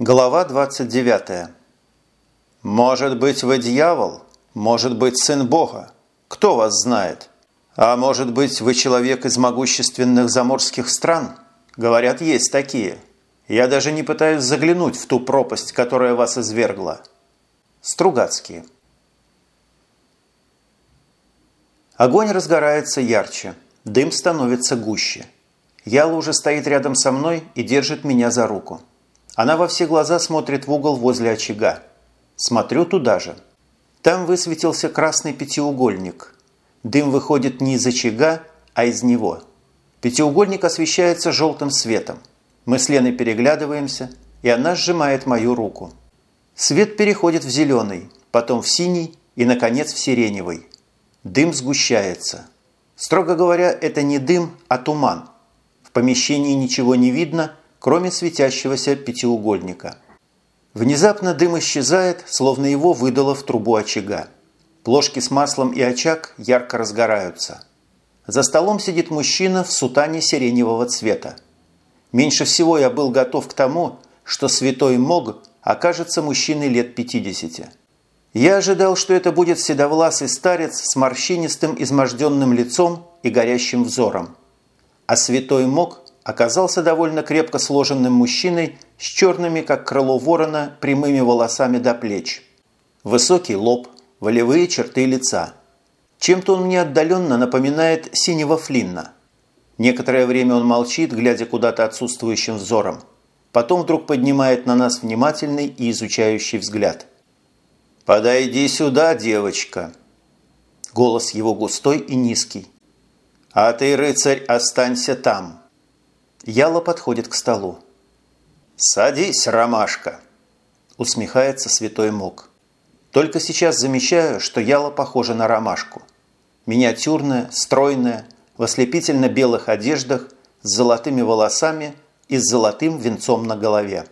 Глава 29. «Может быть, вы дьявол? Может быть, сын Бога? Кто вас знает? А может быть, вы человек из могущественных заморских стран? Говорят, есть такие. Я даже не пытаюсь заглянуть в ту пропасть, которая вас извергла». Стругацкие. Огонь разгорается ярче, дым становится гуще. Яла уже стоит рядом со мной и держит меня за руку. Она во все глаза смотрит в угол возле очага. Смотрю туда же. Там высветился красный пятиугольник. Дым выходит не из очага, а из него. Пятиугольник освещается желтым светом. Мы с Леной переглядываемся, и она сжимает мою руку. Свет переходит в зеленый, потом в синий и, наконец, в сиреневый. Дым сгущается. Строго говоря, это не дым, а туман. В помещении ничего не видно – кроме светящегося пятиугольника. Внезапно дым исчезает, словно его выдало в трубу очага. Плошки с маслом и очаг ярко разгораются. За столом сидит мужчина в сутане сиреневого цвета. Меньше всего я был готов к тому, что святой Мог окажется мужчиной лет 50. Я ожидал, что это будет седовласый старец с морщинистым изможденным лицом и горящим взором. А святой Мог оказался довольно крепко сложенным мужчиной с черными, как крыло ворона, прямыми волосами до плеч. Высокий лоб, волевые черты лица. Чем-то он мне отдаленно напоминает синего Флинна. Некоторое время он молчит, глядя куда-то отсутствующим взором. Потом вдруг поднимает на нас внимательный и изучающий взгляд. «Подойди сюда, девочка!» Голос его густой и низкий. «А ты, рыцарь, останься там!» Яла подходит к столу. «Садись, ромашка!» Усмехается святой Мок. Только сейчас замечаю, что Яла похожа на ромашку. Миниатюрная, стройная, в ослепительно-белых одеждах, с золотыми волосами и с золотым венцом на голове.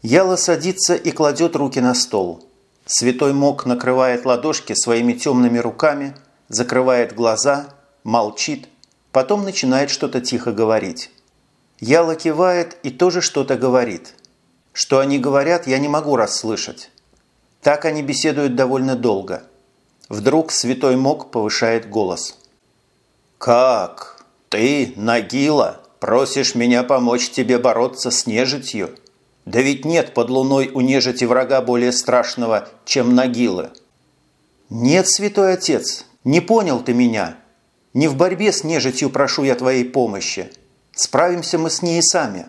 Яла садится и кладет руки на стол. Святой Мок накрывает ладошки своими темными руками, закрывает глаза, молчит, потом начинает что-то тихо говорить. Яла кивает и тоже что-то говорит. Что они говорят, я не могу расслышать. Так они беседуют довольно долго. Вдруг святой Мок повышает голос. «Как? Ты, Нагила, просишь меня помочь тебе бороться с нежитью? Да ведь нет под луной у нежити врага более страшного, чем Нагилы». «Нет, святой отец, не понял ты меня. Не в борьбе с нежитью прошу я твоей помощи, Справимся мы с ней сами.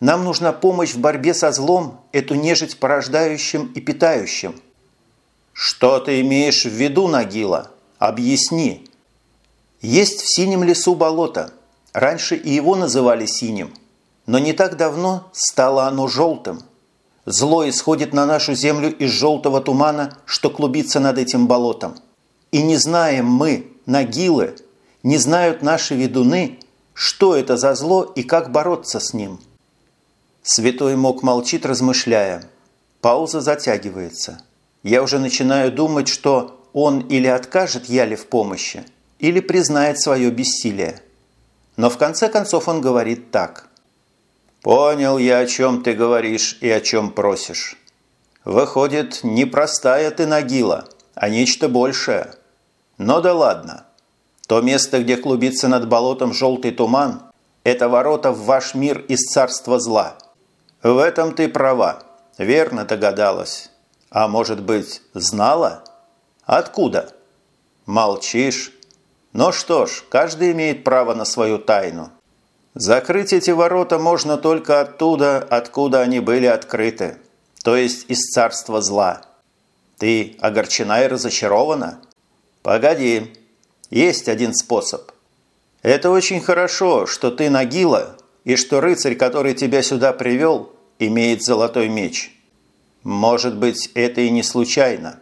Нам нужна помощь в борьбе со злом, эту нежить порождающим и питающим. Что ты имеешь в виду, Нагила? Объясни. Есть в синем лесу болото. Раньше и его называли синим. Но не так давно стало оно желтым. Зло исходит на нашу землю из желтого тумана, что клубится над этим болотом. И не знаем мы, Нагилы, не знают наши ведуны, что это за зло и как бороться с ним? Святой Мок молчит, размышляя. Пауза затягивается. Я уже начинаю думать, что он или откажет Яле в помощи, или признает свое бессилие. Но в конце концов он говорит так. «Понял я, о чем ты говоришь и о чем просишь. Выходит, не простая ты нагила, а нечто большее. Но да ладно. То место, где клубится над болотом желтый туман, это ворота в ваш мир из царства зла. В этом ты права, верно догадалась. А может быть, знала? Откуда? Молчишь? Ну что ж, каждый имеет право на свою тайну. Закрыть эти ворота можно только оттуда, откуда они были открыты, то есть из царства зла. Ты огорчена и разочарована? Погоди, есть один способ. Это очень хорошо, что ты Нагила и что рыцарь, который тебя сюда привел, имеет золотой меч. Может быть, это и не случайно.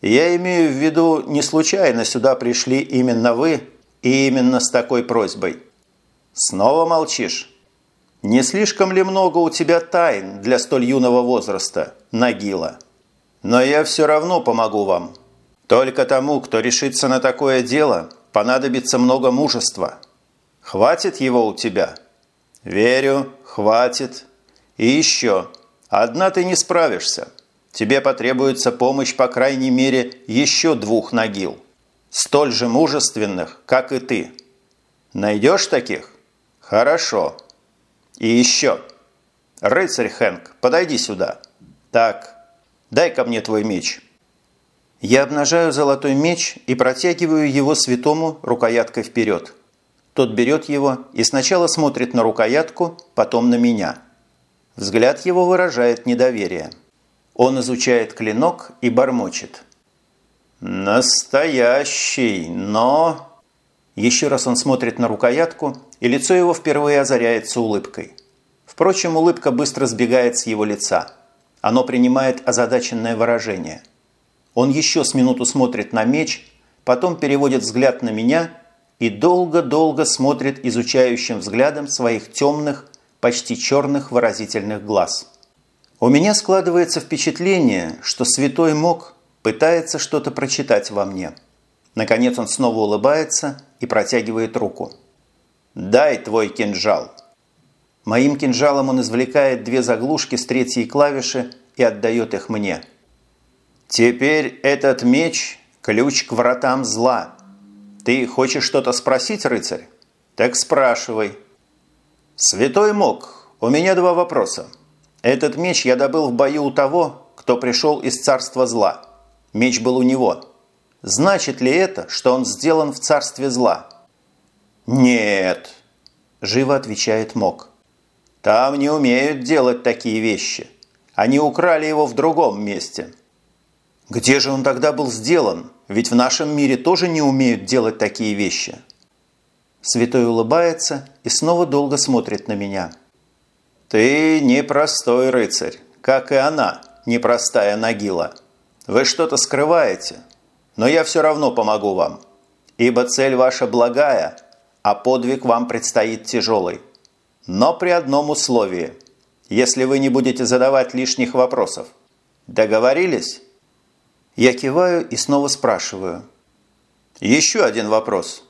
Я имею в виду, не случайно сюда пришли именно вы и именно с такой просьбой. Снова молчишь? Не слишком ли много у тебя тайн для столь юного возраста, Нагила? Но я все равно помогу вам, только тому, кто решится на такое дело, понадобится много мужества. Хватит его у тебя? Верю, хватит. И еще. Одна ты не справишься. Тебе потребуется помощь, по крайней мере, еще двух нагил. Столь же мужественных, как и ты. Найдешь таких? Хорошо. И еще. Рыцарь Хэнк, подойди сюда. Так, дай-ка мне твой меч. Я обнажаю золотой меч и протягиваю его святому рукояткой вперед. Тот берет его и сначала смотрит на рукоятку, потом на меня. Взгляд его выражает недоверие. Он изучает клинок и бормочет. «Настоящий, но...» Еще раз он смотрит на рукоятку, и лицо его впервые озаряется улыбкой. Впрочем, улыбка быстро сбегает с его лица. Оно принимает озадаченное выражение. Он еще с минуту смотрит на меч, потом переводит взгляд на меня и долго-долго смотрит изучающим взглядом своих темных, почти черных выразительных глаз. У меня складывается впечатление, что святой Мог пытается что-то прочитать во мне. Наконец он снова улыбается и протягивает руку. «Дай твой кинжал!» Моим кинжалом он извлекает две заглушки с третьей клавиши и отдает их мне. «Теперь этот меч – ключ к вратам зла. Ты хочешь что-то спросить, рыцарь? Так спрашивай». «Святой Мог, у меня два вопроса. Этот меч я добыл в бою у того, кто пришел из царства зла. Меч был у него. Значит ли это, что он сделан в царстве зла?» «Нет», – живо отвечает Мог. «Там не умеют делать такие вещи. Они украли его в другом месте». «Где же он тогда был сделан? Ведь в нашем мире тоже не умеют делать такие вещи». Святой улыбается и снова долго смотрит на меня. «Ты непростой рыцарь, как и она, непростая Нагила. Вы что-то скрываете, но я все равно помогу вам, ибо цель ваша благая, а подвиг вам предстоит тяжелый. Но при одном условии, если вы не будете задавать лишних вопросов. Договорились?» Я киваю и снова спрашиваю. «Еще один вопрос».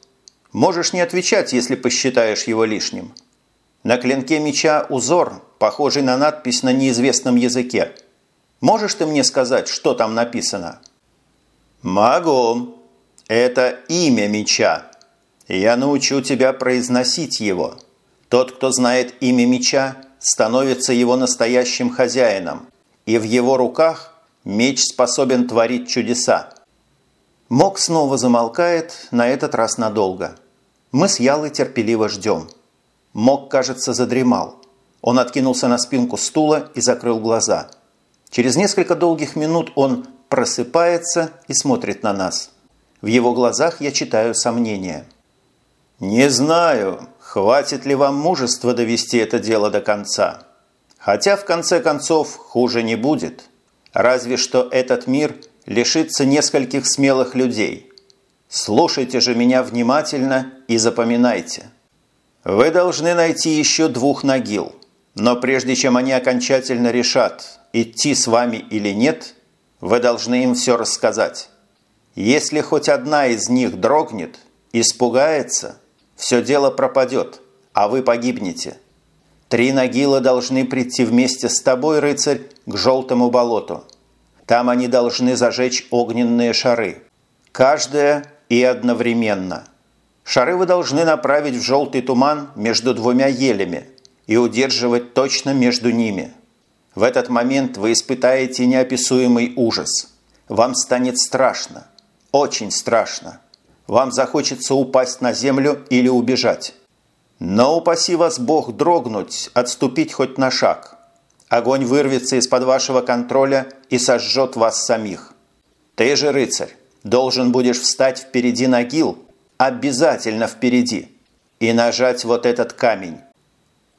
Можешь не отвечать, если посчитаешь его лишним. На клинке меча узор, похожий на надпись на неизвестном языке. Можешь ты мне сказать, что там написано? Могу. Это имя меча. Я научу тебя произносить его. Тот, кто знает имя меча, становится его настоящим хозяином, и в его руках меч способен творить чудеса. Мок снова замолкает, на этот раз надолго. Мы с Ялой терпеливо ждем. Мок, кажется, задремал. Он откинулся на спинку стула и закрыл глаза. Через несколько долгих минут он просыпается и смотрит на нас. В его глазах я читаю сомнения. «Не знаю, хватит ли вам мужества довести это дело до конца. Хотя, в конце концов, хуже не будет. Разве что этот мир – лишиться нескольких смелых людей. Слушайте же меня внимательно и запоминайте. Вы должны найти еще двух нагил, но прежде чем они окончательно решат, идти с вами или нет, вы должны им все рассказать. Если хоть одна из них дрогнет, испугается, все дело пропадет, а вы погибнете. Три нагила должны прийти вместе с тобой, рыцарь, к желтому болоту – там они должны зажечь огненные шары. Каждая и одновременно. Шары вы должны направить в желтый туман между двумя елями и удерживать точно между ними. В этот момент вы испытаете неописуемый ужас. Вам станет страшно. Очень страшно. Вам захочется упасть на землю или убежать. Но упаси вас Бог дрогнуть, отступить хоть на шаг – Огонь вырвется из-под вашего контроля и сожжет вас самих. Ты же, рыцарь, должен будешь встать впереди Нагил, обязательно впереди, и нажать вот этот камень.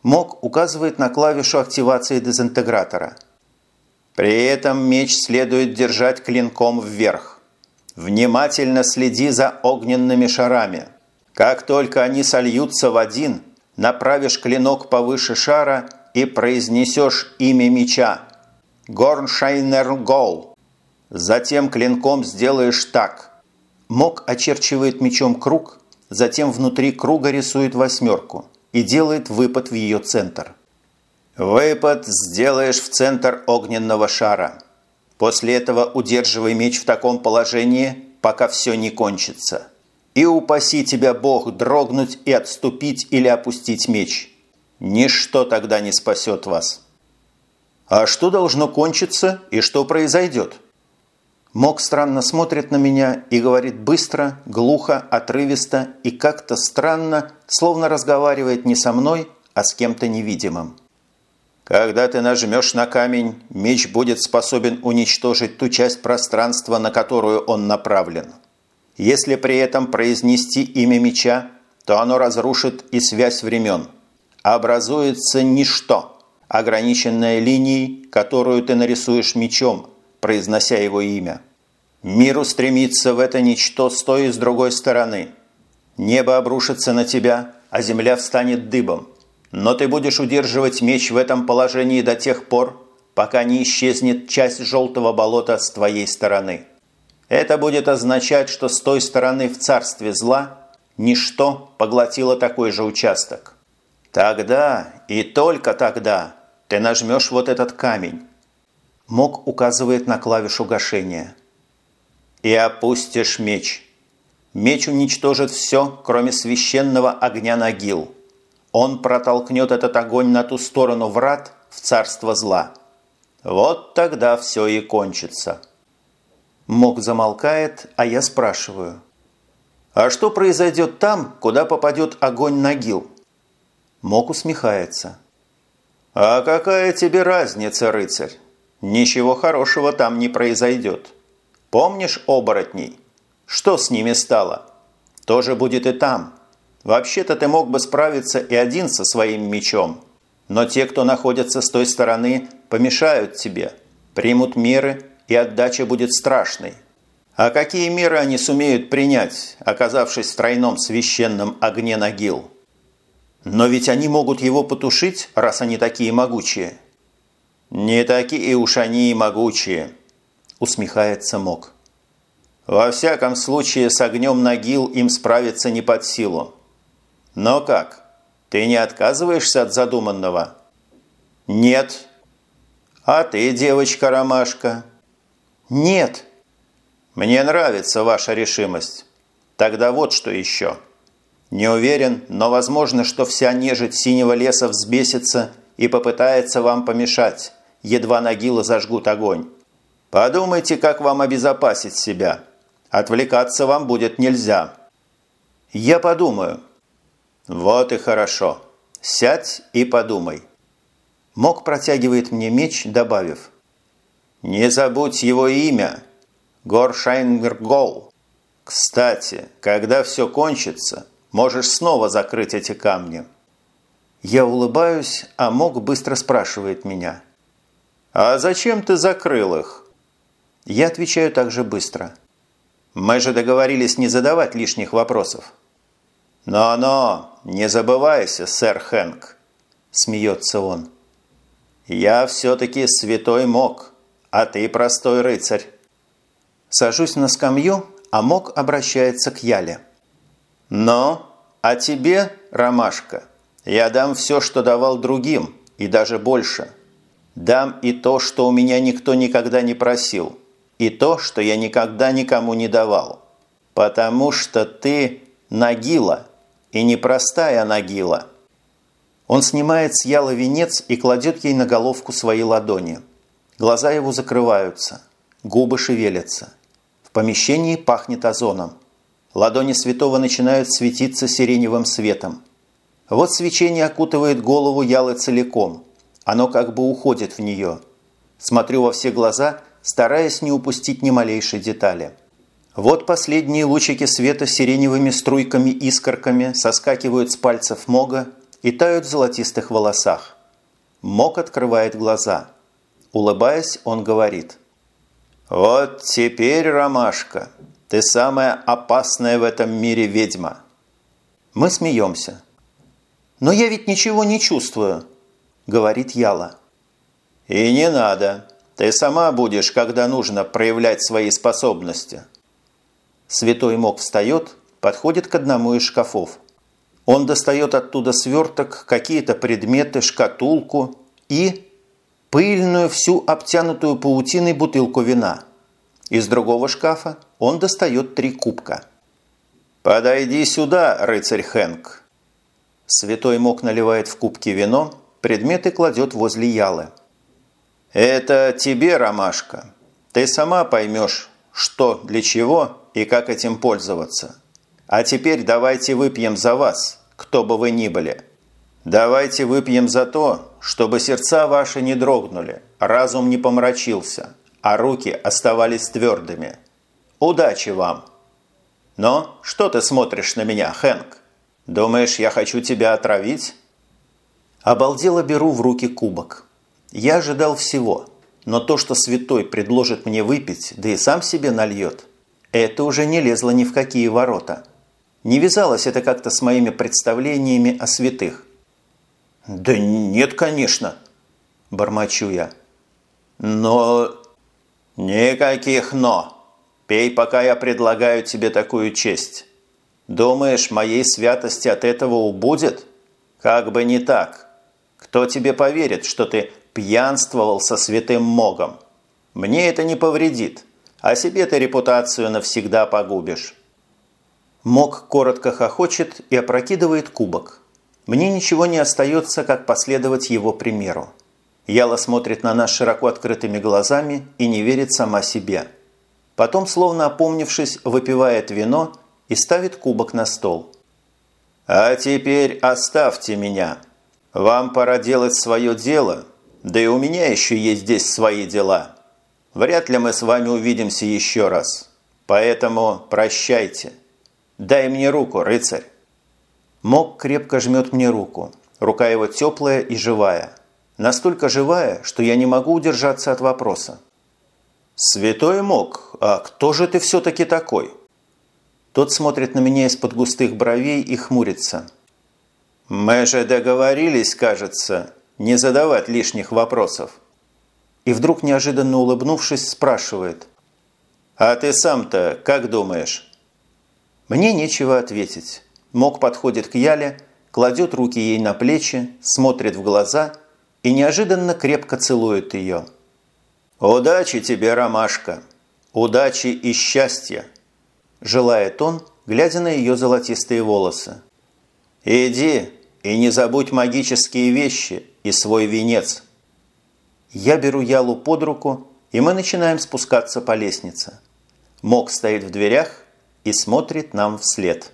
Мок указывает на клавишу активации дезинтегратора. При этом меч следует держать клинком вверх. Внимательно следи за огненными шарами. Как только они сольются в один, направишь клинок повыше шара – и произнесешь имя меча. Горншайнер Гол. Затем клинком сделаешь так. Мок очерчивает мечом круг, затем внутри круга рисует восьмерку и делает выпад в ее центр. Выпад сделаешь в центр огненного шара. После этого удерживай меч в таком положении, пока все не кончится. И упаси тебя Бог дрогнуть и отступить или опустить меч. Ничто тогда не спасет вас. А что должно кончиться и что произойдет? Мок странно смотрит на меня и говорит быстро, глухо, отрывисто и как-то странно, словно разговаривает не со мной, а с кем-то невидимым. Когда ты нажмешь на камень, меч будет способен уничтожить ту часть пространства, на которую он направлен. Если при этом произнести имя меча, то оно разрушит и связь времен. Образуется ничто, ограниченное линией, которую ты нарисуешь мечом, произнося его имя. Мир устремится в это ничто с той и с другой стороны. Небо обрушится на тебя, а земля встанет дыбом. Но ты будешь удерживать меч в этом положении до тех пор, пока не исчезнет часть желтого болота с твоей стороны. Это будет означать, что с той стороны в царстве зла ничто поглотило такой же участок. Тогда и только тогда ты нажмешь вот этот камень. Мог указывает на клавишу гашения. И опустишь меч. Меч уничтожит все, кроме священного огня Нагил. Он протолкнет этот огонь на ту сторону врат в царство зла. Вот тогда все и кончится. Мок замолкает, а я спрашиваю. «А что произойдет там, куда попадет огонь Нагил?» Мок усмехается. «А какая тебе разница, рыцарь? Ничего хорошего там не произойдет. Помнишь оборотней? Что с ними стало? Тоже будет и там. Вообще-то ты мог бы справиться и один со своим мечом. Но те, кто находятся с той стороны, помешают тебе, примут меры и отдача будет страшной. А какие меры они сумеют принять, оказавшись в тройном священном огне Нагил? Но ведь они могут его потушить, раз они такие могучие. Не такие уж они и могучие, усмехается Мок. Во всяком случае, с огнем Нагил им справиться не под силу. Но как? Ты не отказываешься от задуманного? Нет. А ты, девочка-ромашка? «Нет». «Мне нравится ваша решимость. Тогда вот что еще. Не уверен, но возможно, что вся нежить синего леса взбесится и попытается вам помешать, едва нагилы зажгут огонь. Подумайте, как вам обезопасить себя. Отвлекаться вам будет нельзя». «Я подумаю». «Вот и хорошо. Сядь и подумай». Мок протягивает мне меч, добавив – не забудь его имя. Горшайнгергол. Кстати, когда все кончится, можешь снова закрыть эти камни. Я улыбаюсь, а Мог быстро спрашивает меня. «А зачем ты закрыл их?» Я отвечаю также быстро. «Мы же договорились не задавать лишних вопросов». «Но-но, не забывайся, сэр Хэнк», – смеется он. «Я все-таки святой Мог а ты простой рыцарь». Сажусь на скамью, а Мок обращается к Яле. «Но, а тебе, Ромашка, я дам все, что давал другим, и даже больше. Дам и то, что у меня никто никогда не просил, и то, что я никогда никому не давал. Потому что ты Нагила, и непростая Нагила». Он снимает с Ялы венец и кладет ей на головку свои ладони – Глаза его закрываются, губы шевелятся. В помещении пахнет озоном. Ладони святого начинают светиться сиреневым светом. Вот свечение окутывает голову Ялы целиком. Оно как бы уходит в нее. Смотрю во все глаза, стараясь не упустить ни малейшей детали. Вот последние лучики света сиреневыми струйками-искорками соскакивают с пальцев Мога и тают в золотистых волосах. Мог открывает глаза – Улыбаясь, он говорит. «Вот теперь, Ромашка, ты самая опасная в этом мире ведьма». Мы смеемся. «Но я ведь ничего не чувствую», – говорит Яла. «И не надо. Ты сама будешь, когда нужно, проявлять свои способности». Святой Мок встает, подходит к одному из шкафов. Он достает оттуда сверток, какие-то предметы, шкатулку и пыльную, всю обтянутую паутиной бутылку вина. Из другого шкафа он достает три кубка. «Подойди сюда, рыцарь Хэнк!» Святой Мок наливает в кубки вино, предметы кладет возле Ялы. «Это тебе, Ромашка. Ты сама поймешь, что, для чего и как этим пользоваться. А теперь давайте выпьем за вас, кто бы вы ни были. Давайте выпьем за то, чтобы сердца ваши не дрогнули, разум не помрачился, а руки оставались твердыми. Удачи вам! Но что ты смотришь на меня, Хэнк? Думаешь, я хочу тебя отравить?» Обалдело беру в руки кубок. Я ожидал всего, но то, что святой предложит мне выпить, да и сам себе нальет, это уже не лезло ни в какие ворота. Не вязалось это как-то с моими представлениями о святых. «Да нет, конечно», – бормочу я. «Но...» «Никаких «но». Пей, пока я предлагаю тебе такую честь. Думаешь, моей святости от этого убудет? Как бы не так. Кто тебе поверит, что ты пьянствовал со святым Могом? Мне это не повредит, а себе ты репутацию навсегда погубишь». Мог коротко хохочет и опрокидывает кубок. Мне ничего не остается, как последовать его примеру. Яла смотрит на нас широко открытыми глазами и не верит сама себе. Потом, словно опомнившись, выпивает вино и ставит кубок на стол. «А теперь оставьте меня!» Вам пора делать свое дело, да и у меня еще есть здесь свои дела. Вряд ли мы с вами увидимся еще раз. Поэтому прощайте. Дай мне руку, рыцарь. Мок крепко жмет мне руку. Рука его теплая и живая. Настолько живая, что я не могу удержаться от вопроса. «Святой Мок, а кто же ты все-таки такой?» Тот смотрит на меня из-под густых бровей и хмурится – «Мы же договорились, кажется, не задавать лишних вопросов». И вдруг, неожиданно улыбнувшись, спрашивает. «А ты сам-то как думаешь?» Мне нечего ответить. Мок подходит к Яле, кладет руки ей на плечи, смотрит в глаза и неожиданно крепко целует ее. «Удачи тебе, Ромашка! Удачи и счастья!» Желает он, глядя на ее золотистые волосы. «Иди, и не забудь магические вещи и свой венец. Я беру Ялу под руку, и мы начинаем спускаться по лестнице. Мок стоит в дверях и смотрит нам вслед.